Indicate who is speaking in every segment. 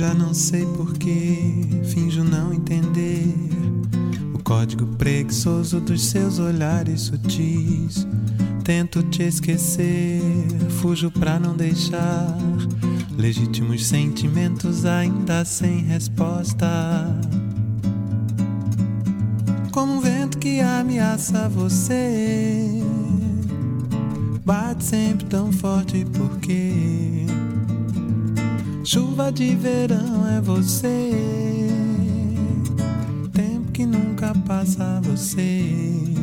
Speaker 1: Já não sei porquê, finjo não entender o código preguiçoso dos seus olhares sutis. Tento te esquecer, fujo pra não deixar legítimos sentimentos ainda sem resposta. Como um vento que ameaça você, bate sempre tão forte porque chuva de verão é você, tempo que nunca passa você.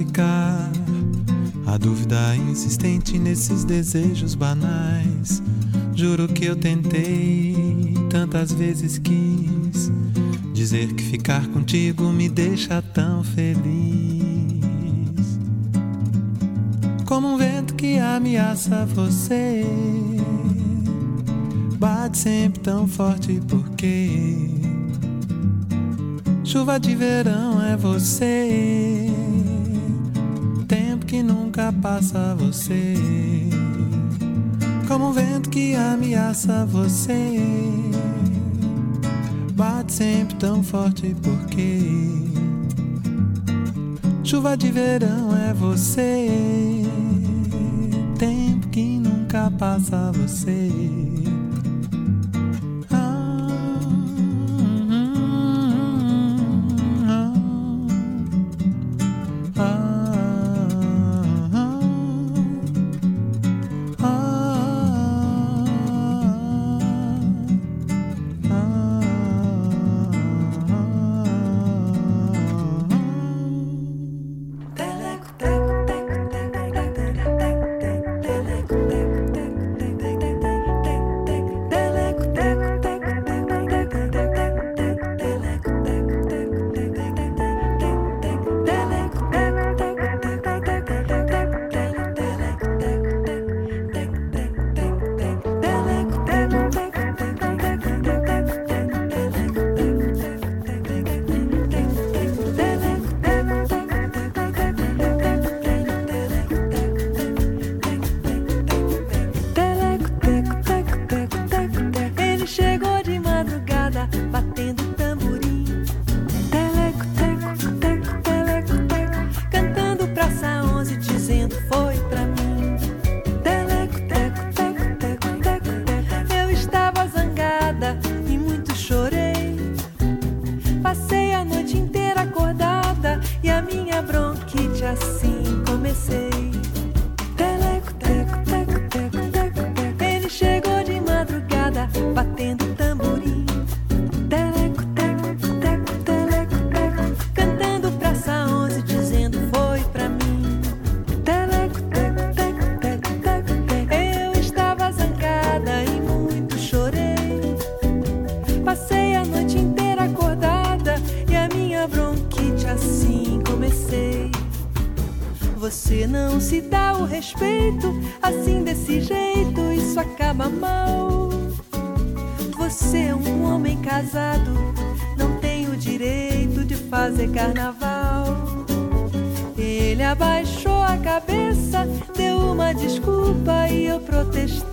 Speaker 1: Ficar. A dúvida insistente nesses desejos banais. Juro que eu tentei, tantas vezes quis. Dizer que ficar contigo me deixa tão feliz. Como um vento que ameaça você, bate sempre tão forte porque Chuva de verão é você, que nunca passa você. Como um vento que ameaça você, bate sempre tão forte porque. Chuva de verão é você, tempo que nunca passa você. peito, assim desse jeito, isso acaba mal. Você é um homem casado, não tem o direito de fazer carnaval. Ele abaixou a cabeça, deu uma desculpa e eu protestei.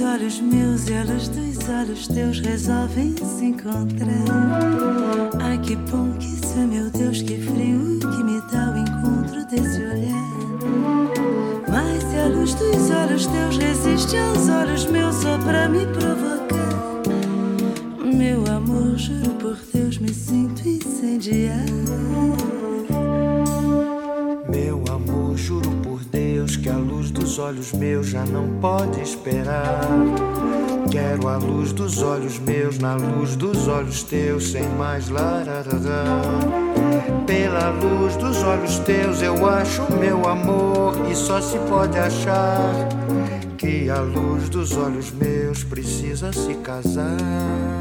Speaker 2: Dos olhos meus e luz dos olhos teus resolvem se encontrar. Ai que bom que isso é, meu Deus, que frio que me dá o encontro desse olhar. Mas se a luz dos olhos teus resiste aos olhos meus só pra me provocar, meu amor, juro por Deus, me sinto incendiar.
Speaker 3: Meu amor, juro por Deus que a luz dos olhos meus já não pode esperar. Na luz dos olhos teus, sem mais lararará. Pela luz dos olhos teus eu acho meu amor e só se pode achar que a luz dos olhos meus precisa se casar.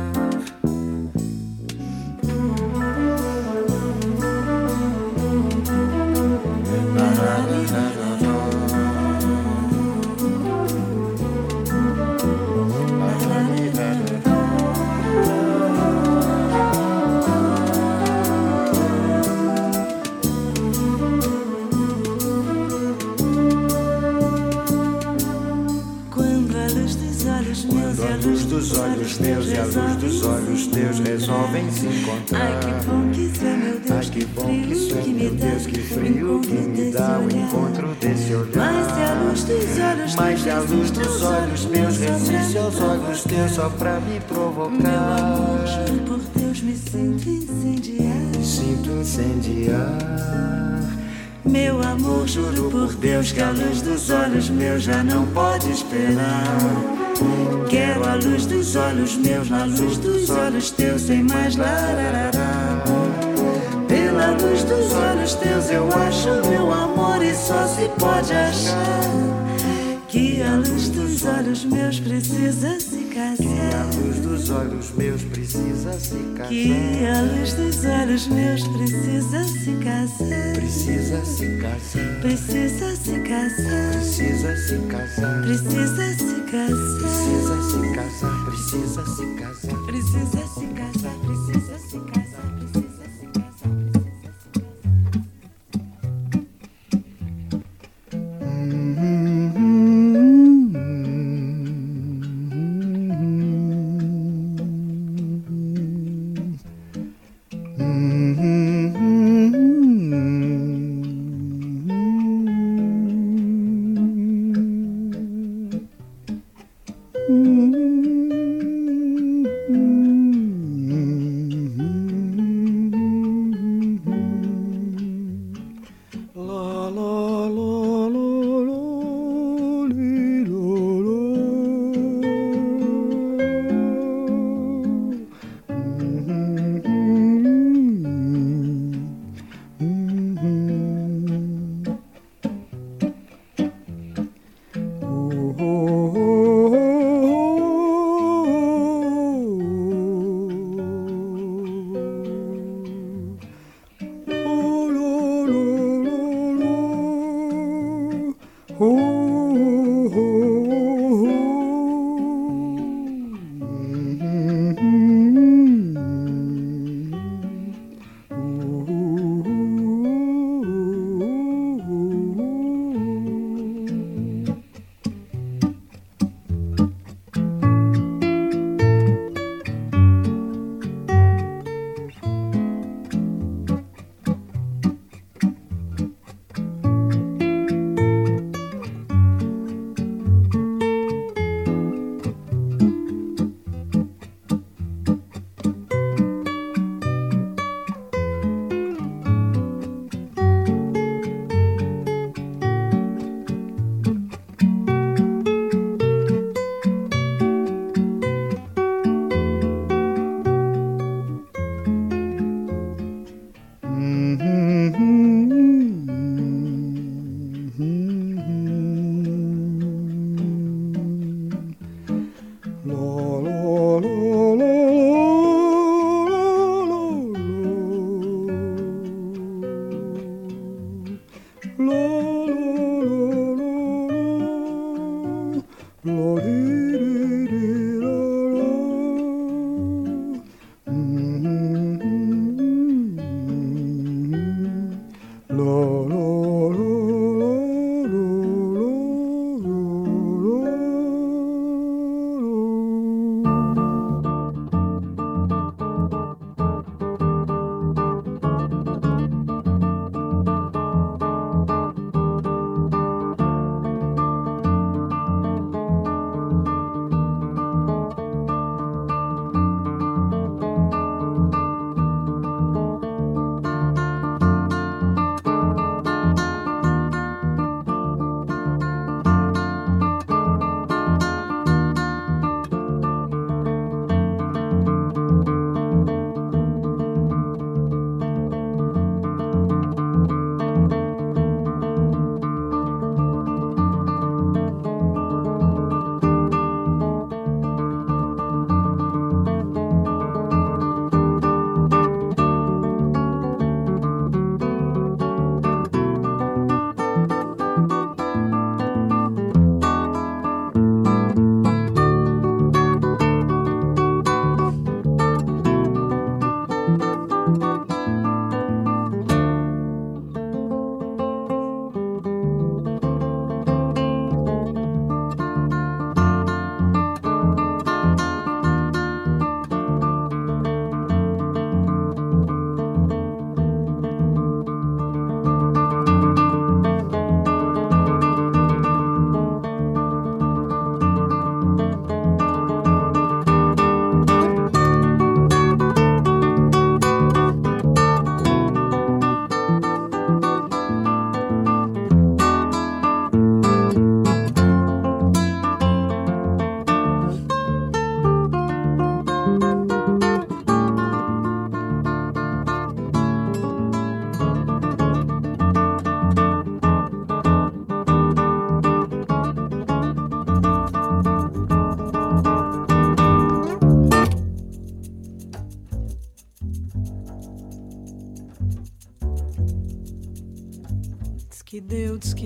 Speaker 2: Luz dos olhos teus, sem mais lararará. Pela luz dos olhos teus eu acho meu amor e só se pode achar que a luz dos olhos meus precisa se
Speaker 3: que a luz dos olhos meus precisa se casar.
Speaker 2: Que a luz dos olhos meus precisa se casar.
Speaker 3: Precisa se casar.
Speaker 2: Precisa se casar.
Speaker 3: Precisa se casar.
Speaker 2: Precisa se casar.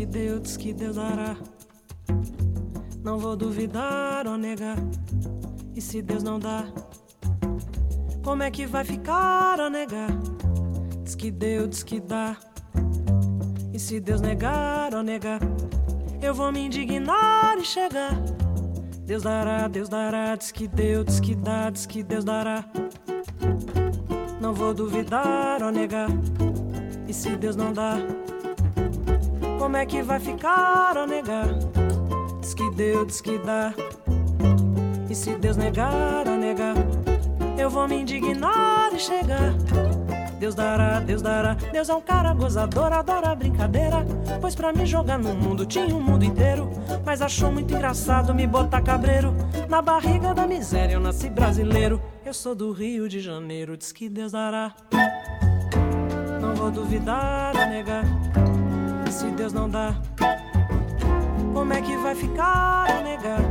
Speaker 4: Que deu, diz que Deus dará. Não vou duvidar ou negar. E se Deus não dá, como é que vai ficar ou negar? Diz que deu, diz que dá. E se Deus negar ou negar, eu vou me indignar e chegar. Deus dará, Deus dará, diz que deu, diz que dá, diz que Deus dará. Não vou duvidar ou negar. E se Deus não dá, como é que vai ficar ou negar? Diz que deu, diz que dá. E se Deus negar ou negar, eu vou me indignar e chegar. Deus dará, Deus dará. Deus é um cara gozador, adora brincadeira. Pois pra me jogar no mundo tinha um mundo inteiro. Mas achou muito engraçado me botar cabreiro. Na barriga da miséria eu nasci brasileiro. Eu sou do Rio de Janeiro, diz que Deus dará. Não vou duvidar ou negar. Se Deus não dá, como é que vai ficar ou negar?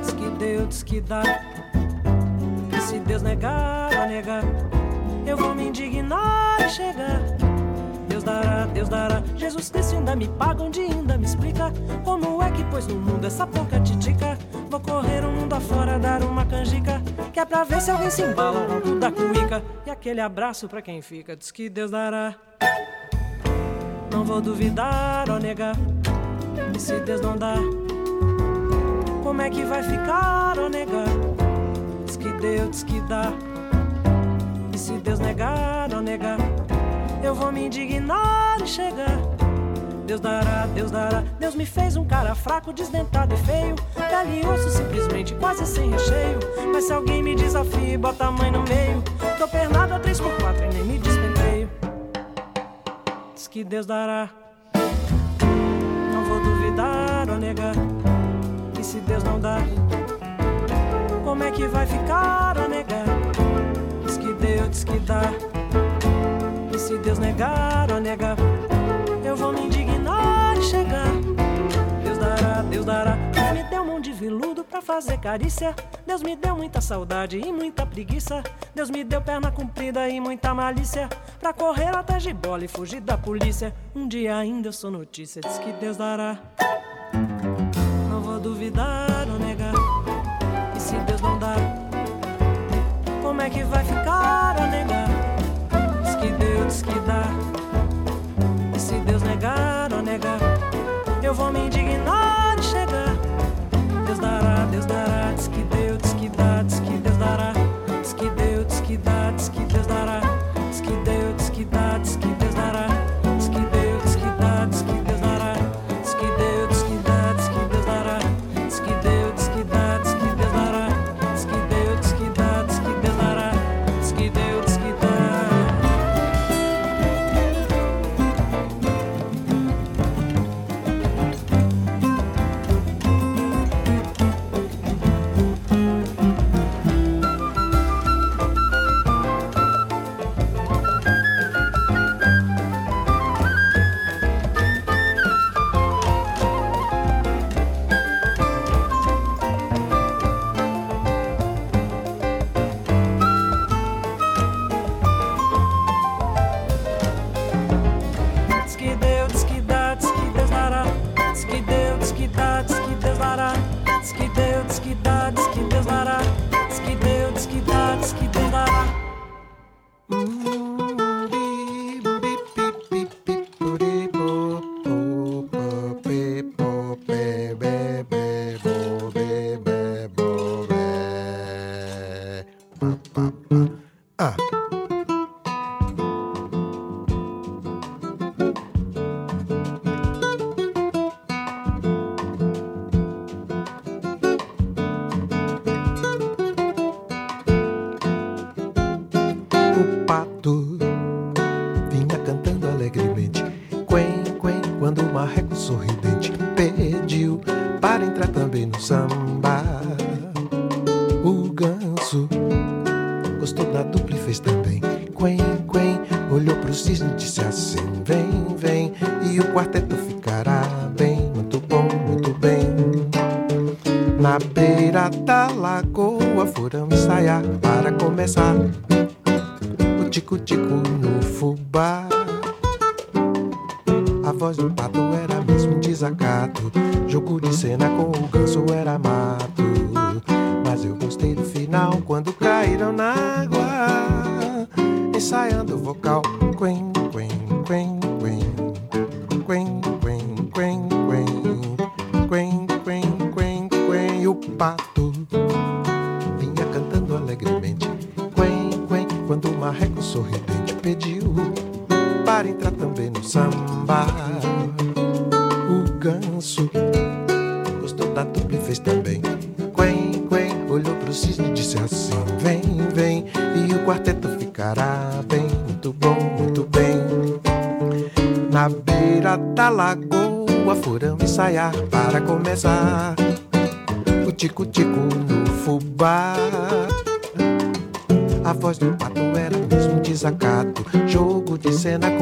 Speaker 4: Diz que Deus, diz que dá. E se Deus negar ou negar? eu vou me indignar e chegar. Deus dará, Deus dará. Jesus Cristo ainda me paga, onde ainda me explica como é que pôs no mundo essa pouca titica. Vou correr o mundo afora, dar uma canjica, que é pra ver se alguém se embala alto da cuica. E aquele abraço pra quem fica, diz que Deus dará. Não vou duvidar ou negar, e se Deus não dá, como é que vai ficar ou negar? Diz que Deus, diz que dá se Deus negar ou negar, eu vou me indignar e chegar. Deus dará, Deus dará. Deus me fez um cara fraco, desdentado e feio. Pele e osso simplesmente quase sem recheio. Mas se alguém me desafia e bota a mãe no meio, tô pernado a 3x4 e nem me despenteio. Diz que Deus dará. Não vou duvidar ou negar. E se Deus não dá, como é que vai ficar ou negar? Deus que dá. E se Deus negar ou negar, eu vou me indignar e chegar. Deus dará, Deus dará. De veludo pra fazer carícia. Deus me deu muita saudade e muita preguiça. Deus me deu perna comprida e muita malícia. Pra correr atrás de bola e fugir da polícia. Um dia ainda eu sou notícia, diz que Deus dará. Não vou duvidar ou negar. E se Deus não dar, como é que vai ficar a negar? Diz que Deus diz que dá. E se Deus negar
Speaker 5: morto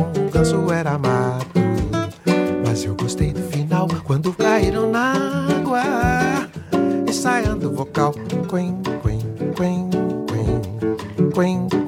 Speaker 5: o ganso era mato. Mas eu gostei do final quando caíram na água. Ensaiando o vocal. Quen, quen, quen. Quen, quen,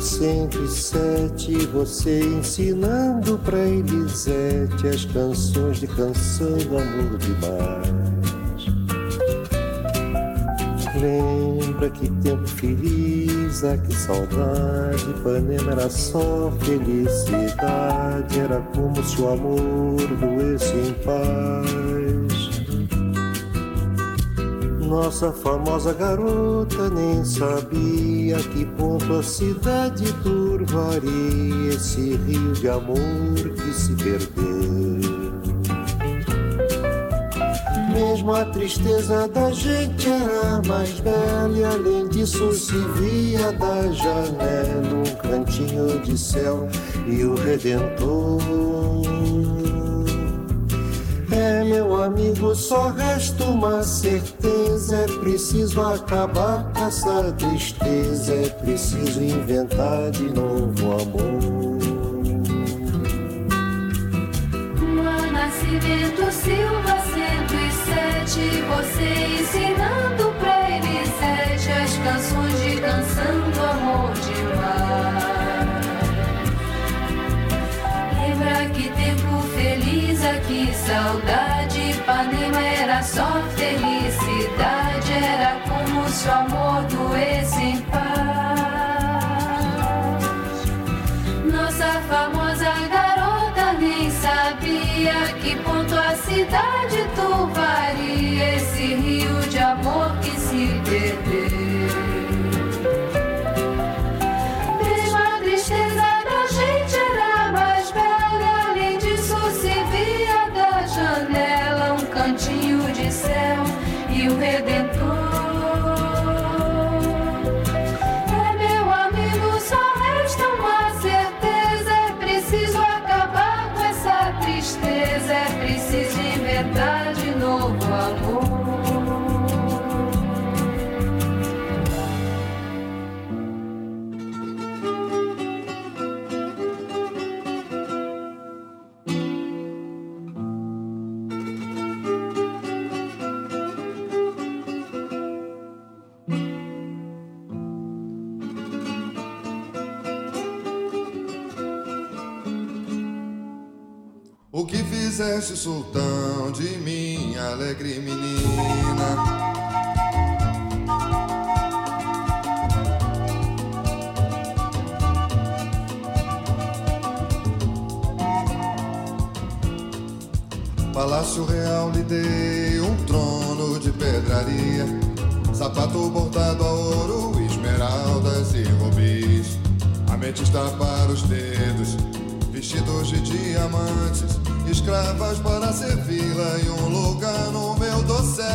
Speaker 6: 107, você ensinando pra Elisete as canções de canção do amor demais. Lembra que tempo feliz, ah, que saudade, Ipanema era só felicidade, era como se o amor doesse em paz. Nossa famosa garota nem sabia que ponto a cidade turvaria esse rio de amor que se perdeu. Mesmo a tristeza da gente era mais bela e além disso se via da janela um cantinho de céu e o Redentor. É, meu amigo, só resta uma certeza: é preciso acabar com essa tristeza, é preciso inventar de novo amor.
Speaker 7: Nascimento Silva 107, você ensinando pra Elisete as canções de canção do amor demais. Saudade, Ipanema era só felicidade, era como se o amor doesse em paz. Nossa famosa garota nem sabia que ponto a cidade turvaria esse rio de amor
Speaker 8: fizeste, sultão, de minha alegre menina? Palácio Real lhe dei um trono de pedraria, sapato bordado a ouro, esmeraldas e rubis, ametista para os dedos, vestidos de diamantes, escravas para servi-la em um lugar no meu dossel.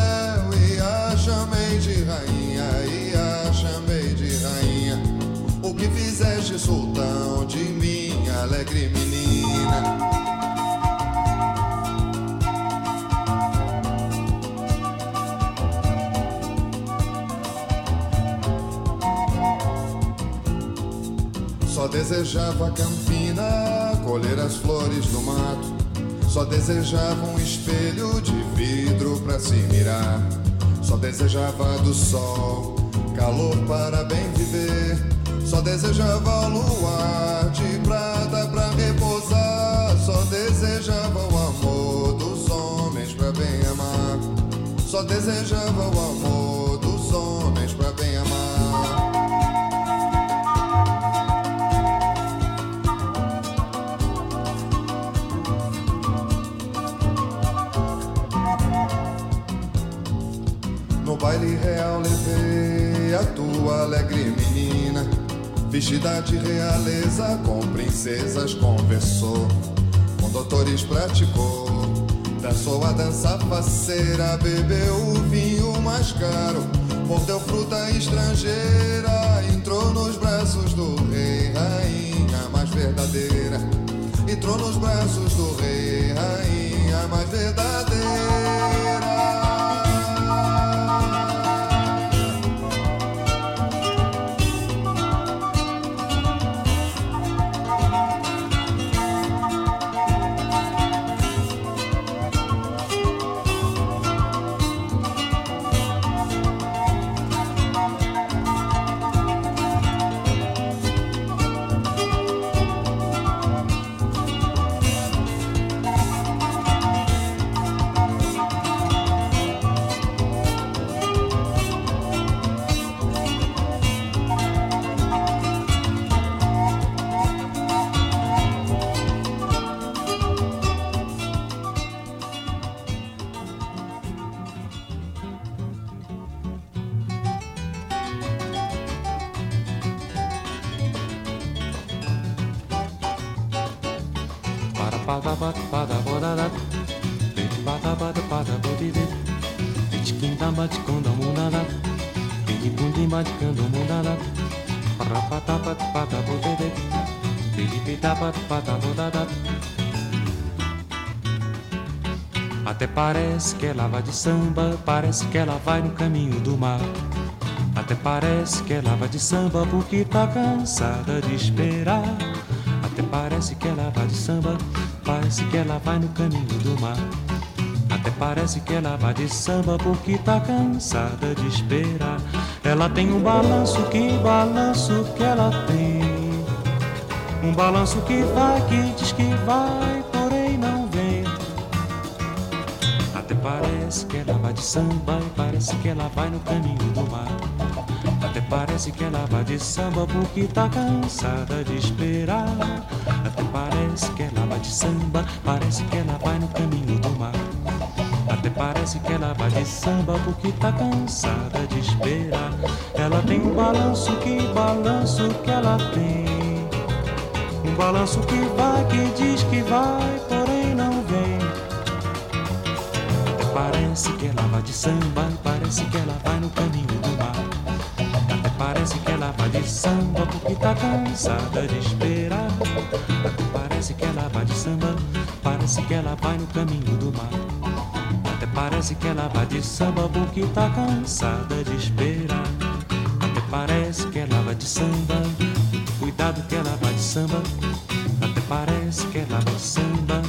Speaker 8: E a chamei de rainha, e a chamei de rainha. O que fizeste, sultão, de minha alegre menina? Só desejava campina, colher as flores do mato. Só desejava um espelho de vidro para se mirar. Só desejava do sol, calor para bem viver. Só desejava o luar de prata para repousar. Só desejava o amor dos homens para bem amar. Só desejava o amor vestida de realeza, com princesas conversou, com doutores praticou, dançou a dança faceira, bebeu o vinho mais caro, mordeu fruta estrangeira, entrou nos braços do rei, rainha mais verdadeira, entrou nos braços do rei, rainha mais verdadeira.
Speaker 9: Até parece que ela vai de samba, parece que ela vai no caminho do mar. Até parece que ela vai de samba porque tá cansada de esperar. Até parece que ela vai de samba, parece que ela vai no caminho do mar. Até parece que ela vai de samba porque tá cansada de esperar. Ela tem um balanço, que balanço que ela tem. Um balanço que vai, que diz que vai, porém não vem. Até parece que ela vai de samba e parece que ela vai no caminho do mar. Até parece que ela vai de samba porque tá cansada de esperar. Parece que ela vai de samba, parece que ela vai no caminho do mar. Até parece que ela vai de samba porque tá cansada de esperar. Ela tem um balanço, que balanço que ela tem. Um balanço que vai, que diz que vai, porém não vem. Até parece que ela vai de samba, parece que ela vai no caminho do mar. Até parece que ela vai de samba porque tá cansada de esperar. Parece que ela vai de samba, parece que ela vai no caminho do mar. Até parece que ela vai de samba porque tá cansada de esperar. Até parece que ela vai de samba, cuidado que ela vai de samba. Até parece que ela vai de samba,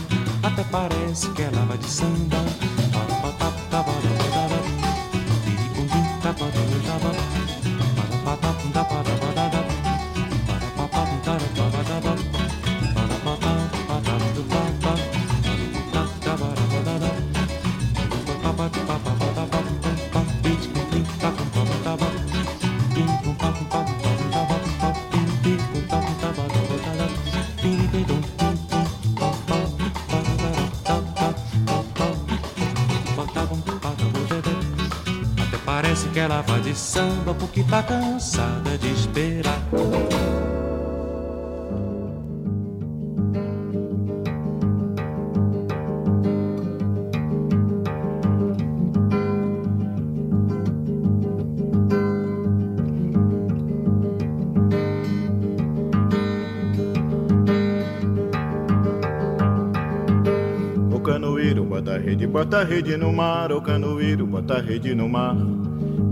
Speaker 9: até parece que ela vai de samba.
Speaker 1: que ela de samba porque tá cansada de esperar.
Speaker 10: bota rede no mar, o canoeiro, bota rede no mar.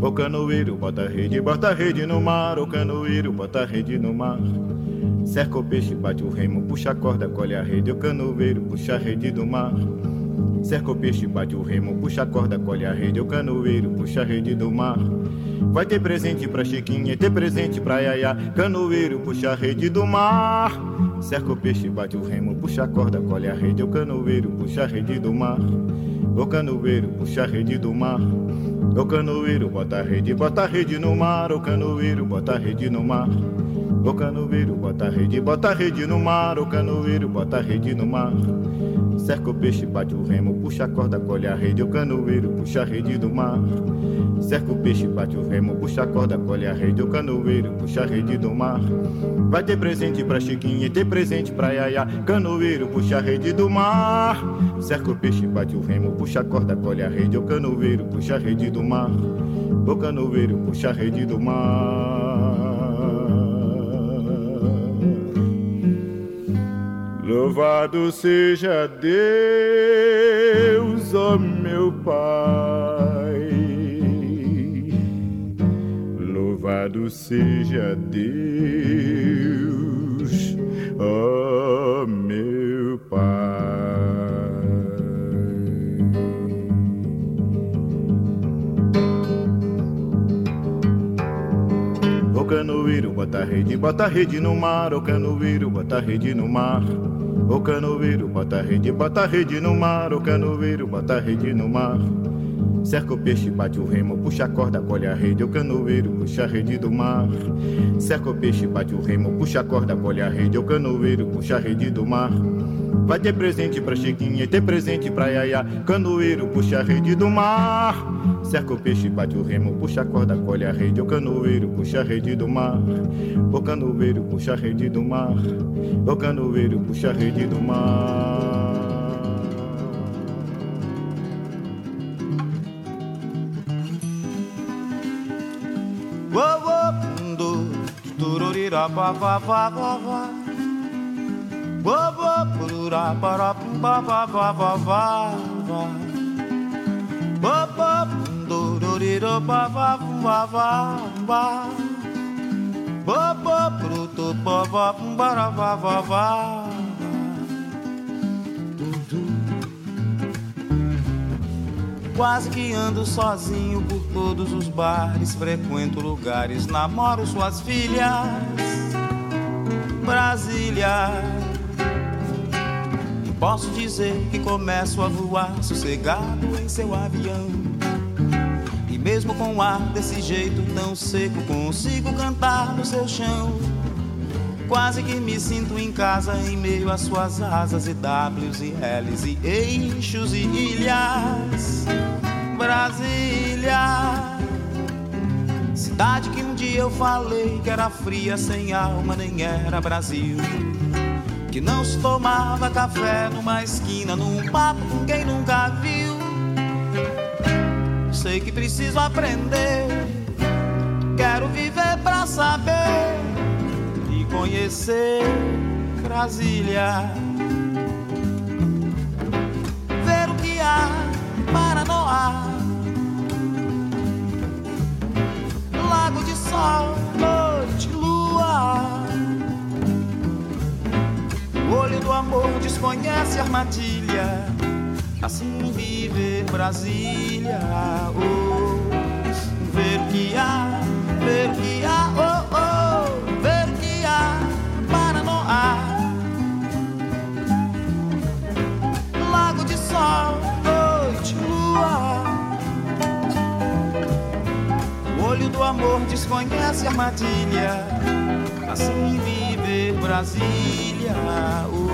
Speaker 10: O canoeiro, bota rede, bota rede no mar, o canoeiro, bota rede no mar. Cerca o peixe, bate o remo, puxa a corda, colhe a rede, o canoeiro, puxa a rede do mar. Cerca o peixe, bate o remo, puxa a corda, colhe a rede, o canoeiro, puxa a rede do mar. Vai ter presente pra Chiquinha, ter presente pra Yaya, canoeiro, puxa a rede do mar. Cerca o peixe, bate o remo, puxa a corda, colhe a rede, o canoeiro, puxa a rede do mar. O canoeiro puxa a rede do mar. O canoeiro bota a rede, bota a rede no mar. O canoeiro bota a rede no mar. O canoeiro bota a rede, bota a rede no mar. O canoeiro bota a rede no mar. Cerca o peixe, bate o remo, puxa a corda, colhe a rede. O canoeiro puxa a rede do mar. Cerca o peixe, bate o remo, puxa a corda, colhe a rede. O canoeiro puxa a rede do mar. Vai ter presente pra Chiquinha, ter presente pra Yaya. Canoeiro puxa a rede do mar. Cerca o peixe, bate o remo, puxa a corda, colhe a rede. O canoeiro puxa a rede do mar. O canoeiro puxa a rede do mar. Louvado seja Deus, ó oh meu Pai. Louvado seja Deus, ó oh meu Pai. O canoeiro bota a rede, bota a rede no mar. O canoeiro bota a rede no mar. O canoeiro bota a rede, bota a rede no mar. O canoeiro bota a rede no mar. Cerca o peixe, bate o remo, puxa a corda, colhe a rede. O canoeiro puxa a rede do mar. Cerca o peixe, bate o remo, puxa a corda, colhe a rede. O canoeiro puxa a rede do mar. Vai ter presente pra Chiquinha, ter presente pra Yaya. Canoeiro puxa a rede do mar. Cerca o peixe, bate o remo, puxa a corda, colhe a rede. O canoeiro puxa a rede do mar. O canoeiro puxa a rede do mar. O canoeiro puxa a rede do mar.
Speaker 11: ba ba ba ba ba ba. Ba ba ba da ba da ba ba ba ba ba ba. Ba ba do do di do ba ba ba ba ba. Ba ba do do ba ba ba da ba ba ba. Quase que ando sozinho por todos os bares, frequento lugares, namoro suas filhas. Brasília Posso dizer que começo a voar sossegado em seu avião. E mesmo com o ar desse jeito tão seco, consigo cantar no seu chão. Quase que me sinto em casa em meio às suas asas e Ws e Ls e eixos e ilhas. Brasília, cidade que um dia eu falei que era fria, sem alma, nem era Brasil que não se tomava café numa esquina, num papo com quem nunca viu. Sei que preciso aprender, quero viver pra saber conhecer Brasília. Ver o que há para. Lago de sol, noite, lua olho do amor desconhece armadilha. Assim viver Brasília, oh, ver o que há, ver o que há, oh, amor desconhece armadilha. Assim viver Brasília dia o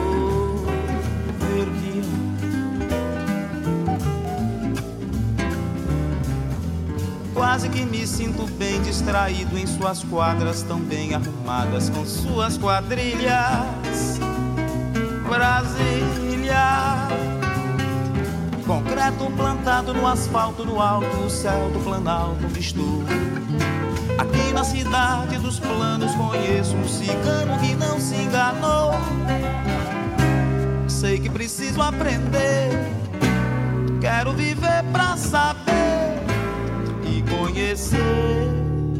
Speaker 11: quase que me sinto bem distraído em suas quadras tão bem arrumadas com suas quadrilhas. Brasília. Concreto plantado no asfalto no alto, o céu do Planalto visto. Aqui na cidade dos planos conheço um cigano que não se enganou. Sei que preciso aprender, quero viver pra saber e conhecer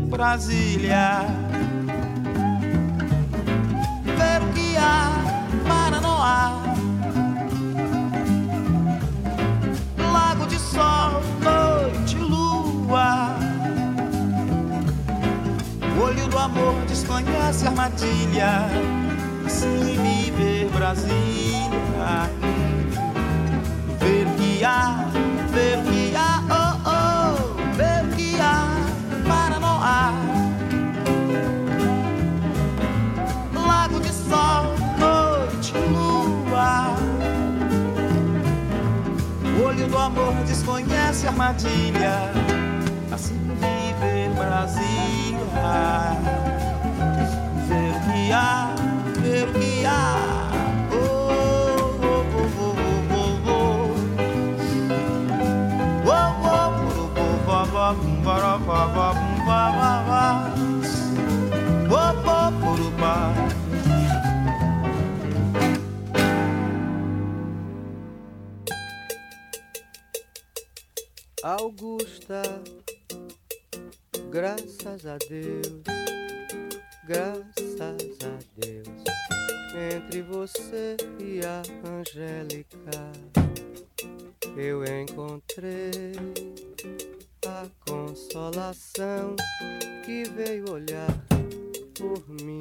Speaker 11: Brasília. Ver o que há para não há. Lago de sol, noite, lua. O olho do amor desconhece a armadilha. Assim me ver Brasília. Ver que há, ver que amor desconhece armadilha. Assim viver Brasília. Ver o que há, ver o que há. Oh, oh, oh, oh, oh, oh, oh. Oh, oh, oh, oh. Oh, oh, oh, oh.
Speaker 12: Augusta, graças a Deus, graças a Deus, entre você e a Angélica, eu encontrei a consolação que veio olhar por mim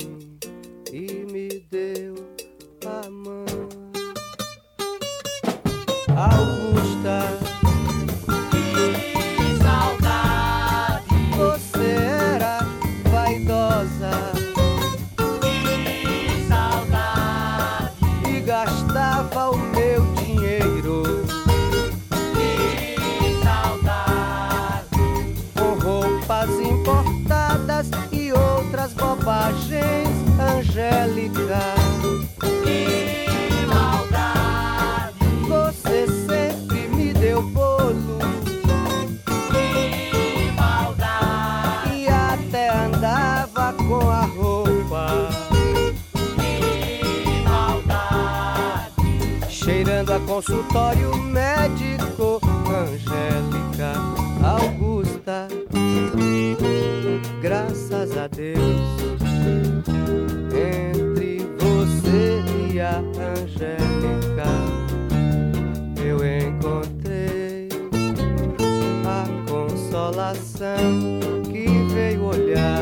Speaker 12: consolação que veio olhar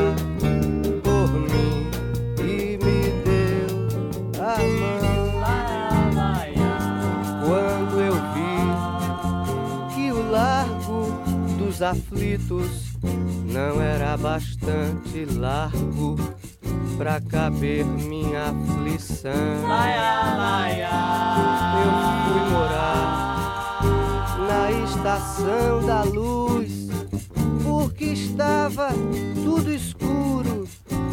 Speaker 12: por mim e me deu a mão. Quando eu vi que o largo dos aflitos não era bastante largo pra caber minha aflição. Eu fui morar na estação da luz, estava tudo escuro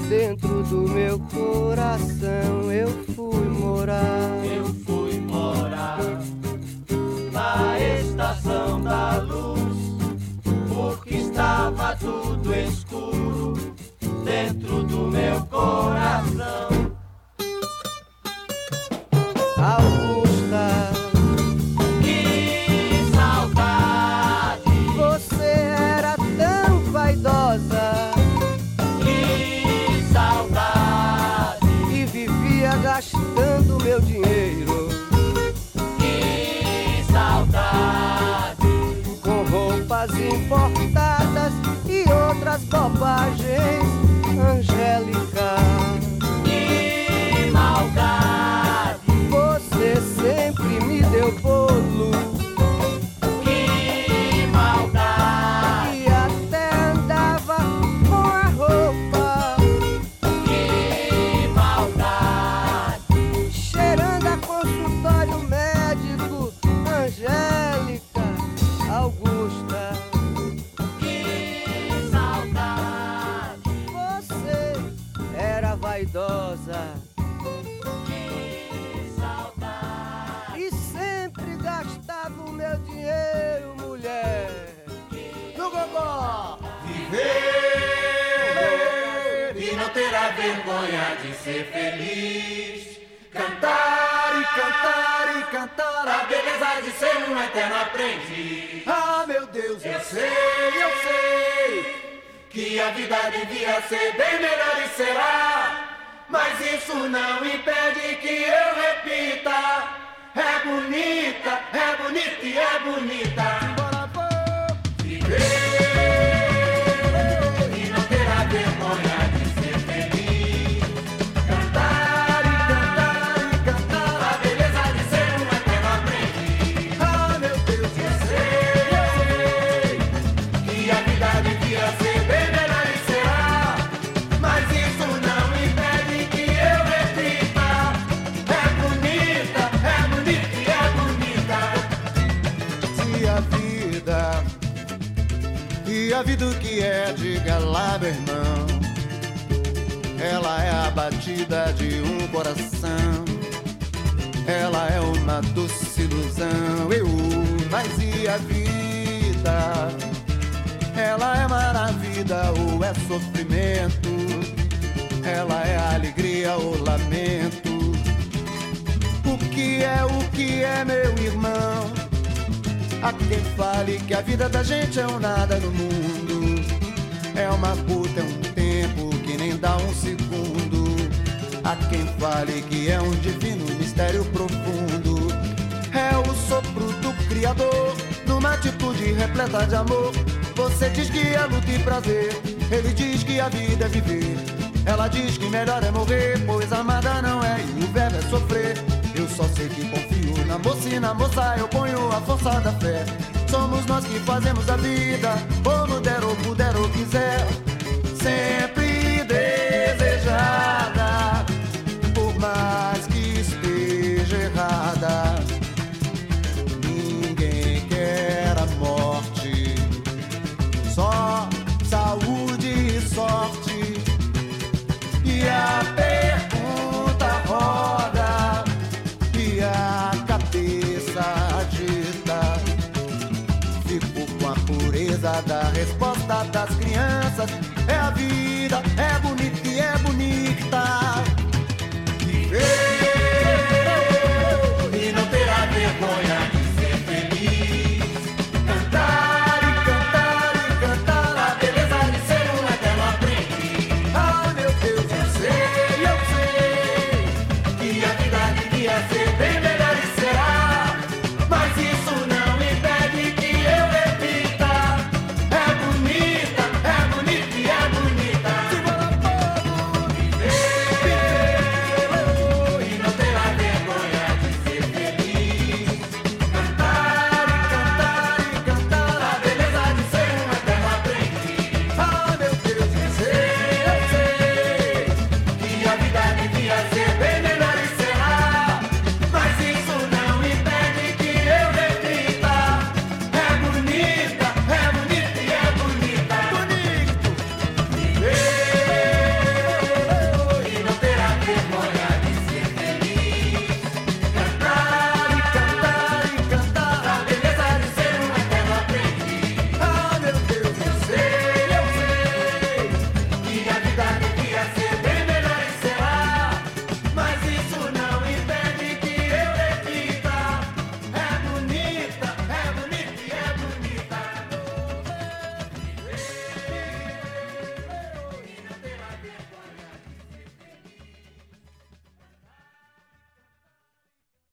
Speaker 12: dentro do meu coração. Eu fui morar. Eu fui morar na estação da luz, porque estava tudo escuro dentro do meu coração.
Speaker 13: Ela é a batida de um coração. Ela é uma doce ilusão. Eu, mas e a vida? Ela é maravilha ou é sofrimento? Ela é alegria ou lamento? O que é, o que é, meu irmão? Há quem fale que a vida da gente é um nada no mundo. É uma puta, é um tempo que nem dá um segundo. Há quem fale que é um divino mistério profundo. É o sopro do Criador, numa atitude repleta de amor. Você diz que é luta e prazer, ele diz que a vida é viver. Ela diz que melhor é morrer, pois amada não é e o verbo é sofrer. Eu só sei que confio na moça e na moça eu ponho a força da fé. Somos nós que fazemos a vida, como der ou puder ou quiser. Sempre resposta das crianças. É a vida, é bonita